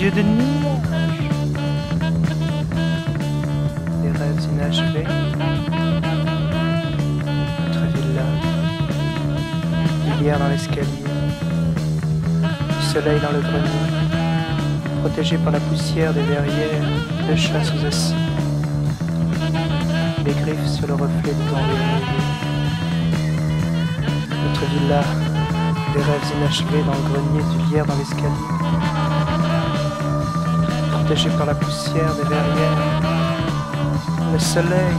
yeux de nuage, des rêves inachevés. Notre villa, lumière dans l'escalier, du soleil dans le grenier protégé par la poussière des verrières, de chats sous assis. Les griffes sur le reflet de ton Notre villa, des rêves inachevés dans le grenier, du lierre dans l'escalier. Protégé par la poussière des verrières, le soleil,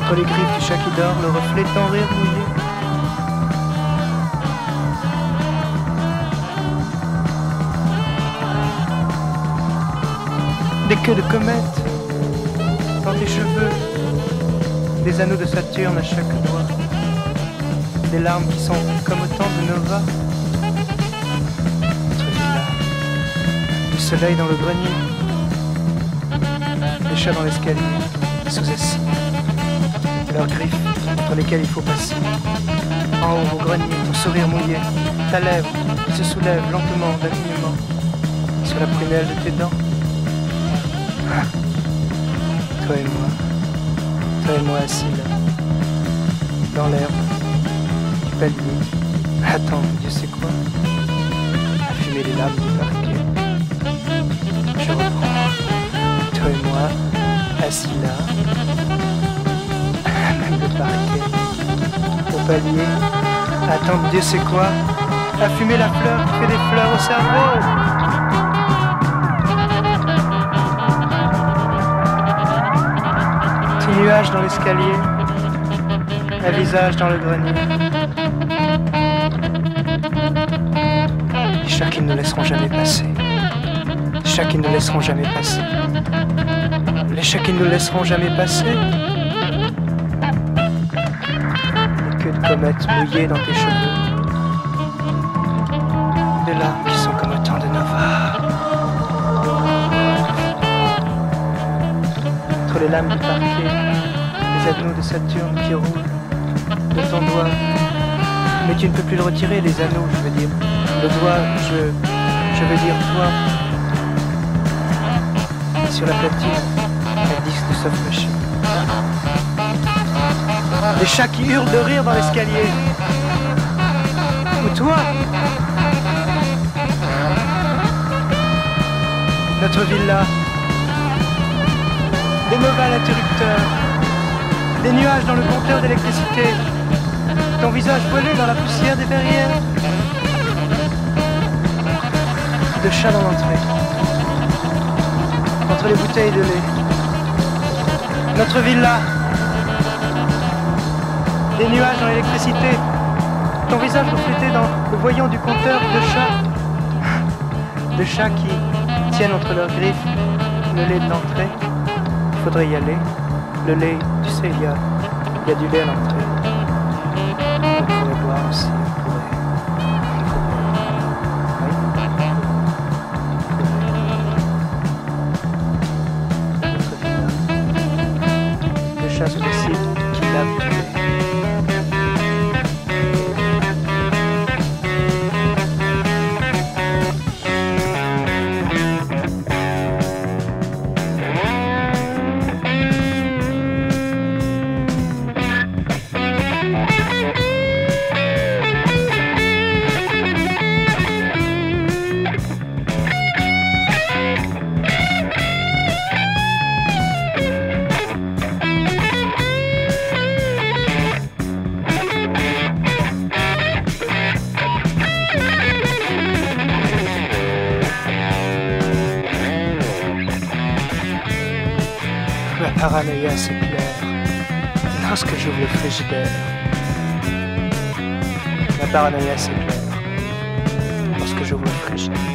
entre les griffes du chat qui dort, le reflet ton rire mouillé. des queues de comètes dans tes cheveux, des anneaux de Saturne à chaque doigt, des larmes qui sont comme autant de nova. Dans le grenier, des chats dans l'escalier, sous assis, leurs griffes entre lesquelles il faut passer. En haut au grenier, ton sourire mouillé, ta lèvre qui se soulève lentement d'alignement sur la prunelle de tes dents. Toi et moi, toi et moi assis là, dans l'herbe, du palier, attends, Dieu sait quoi, à fumer les lames du parquet. Toi et moi, assis là, même le parquet, au palier, Dieu sait quoi, à fumer la fleur qui fait des fleurs au cerveau. nuage dans l'escalier, un visage dans le grenier. Les chats qui ne laisseront jamais passer. Les chats qui ne laisseront jamais passer. Les chats qui ne laisseront jamais passer. Les queues de comètes mouillées dans tes cheveux. Des larmes qui sont comme autant de nova. Entre les lames du parquet anneaux de Saturne qui roulent de ton doigt. Mais tu ne peux plus le retirer, les anneaux, je veux dire. Le doigt, je veux dire toi. La platine, un disque de soft machine. Des chats qui hurlent de rire dans l'escalier. Ou toi Notre villa. Des mauvais interrupteurs des nuages dans le compteur d'électricité, ton visage voilé dans la poussière des verrières, de chat dans l'entrée, entre les bouteilles de lait, notre villa, des nuages dans l'électricité, ton visage reflété dans le voyant du compteur de chats, de chats qui tiennent entre leurs griffes le lait de l'entrée. Faudrait y aller. Le lait, tu sais, il y a, y a du lait à l'entrée. Gracias. Paranoïa s'éclaire lorsque j'ouvre le frigidaire. La paranoïa s'éclaire lorsque j'ouvre le frigidaire.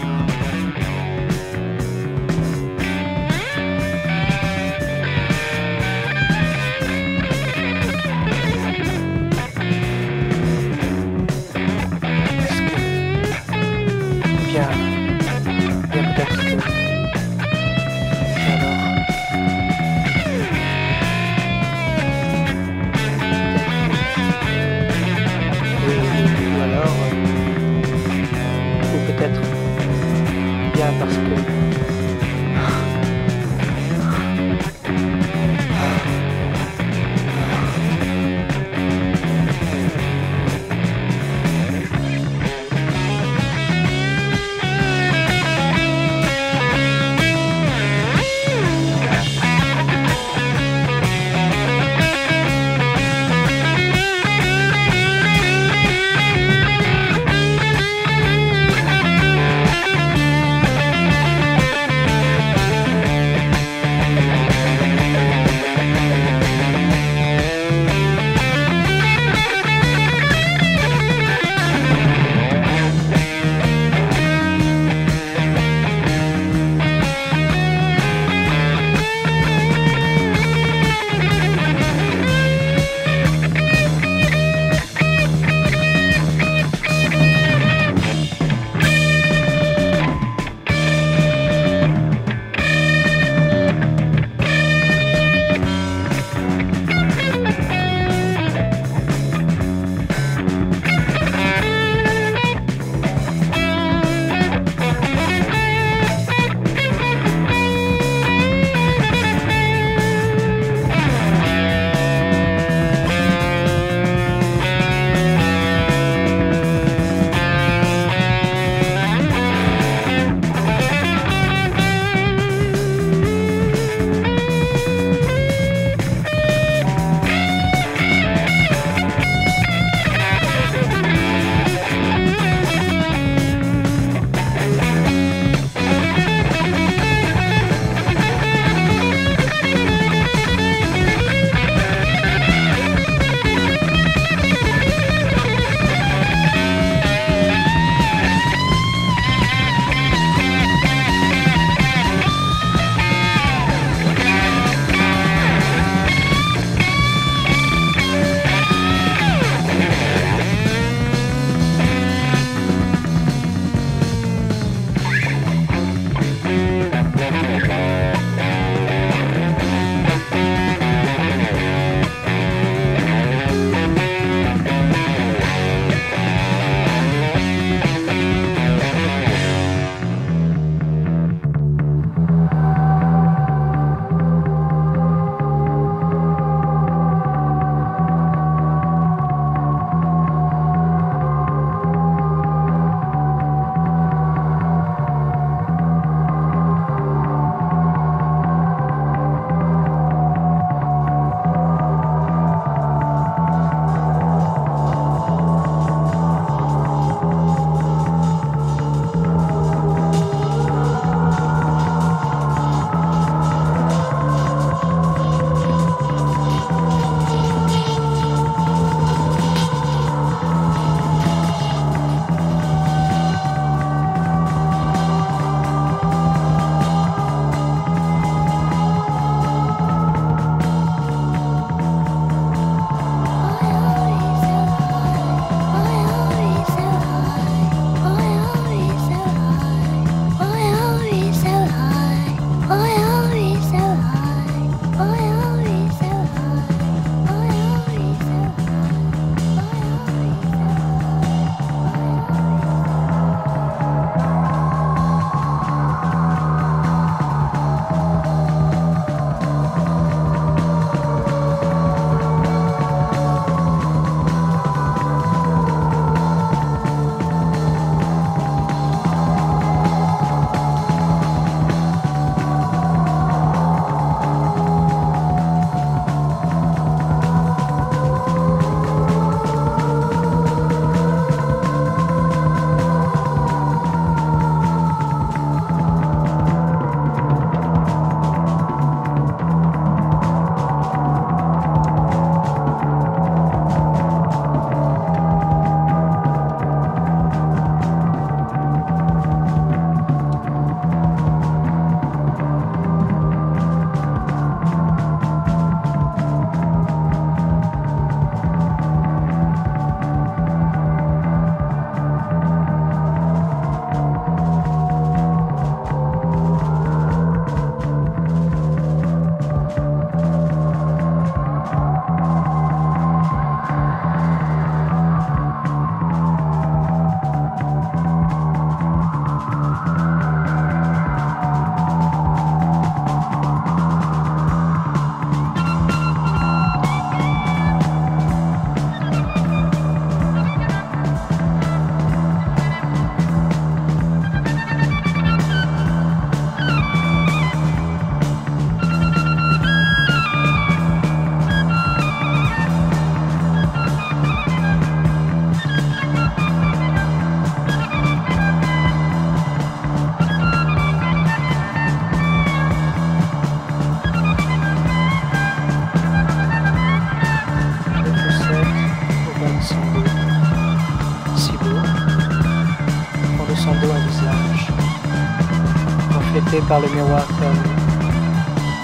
Par le miroir terni,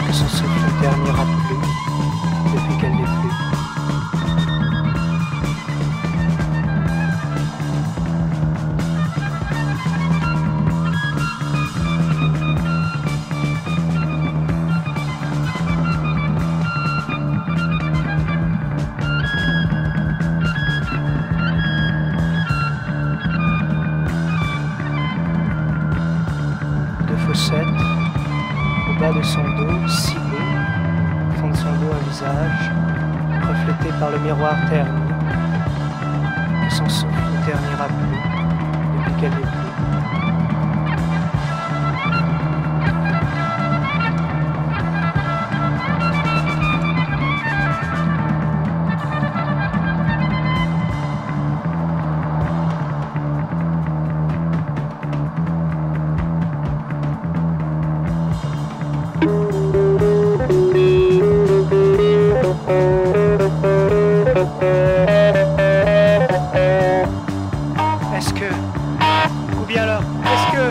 que son souffle ne ternira plus depuis qu'elle bas de son dos, si beau, au fond de son dos un visage, reflété par le miroir terni, que son souffle ne ternira plus depuis qu'elle est-ce que... Ou bien alors, est-ce que...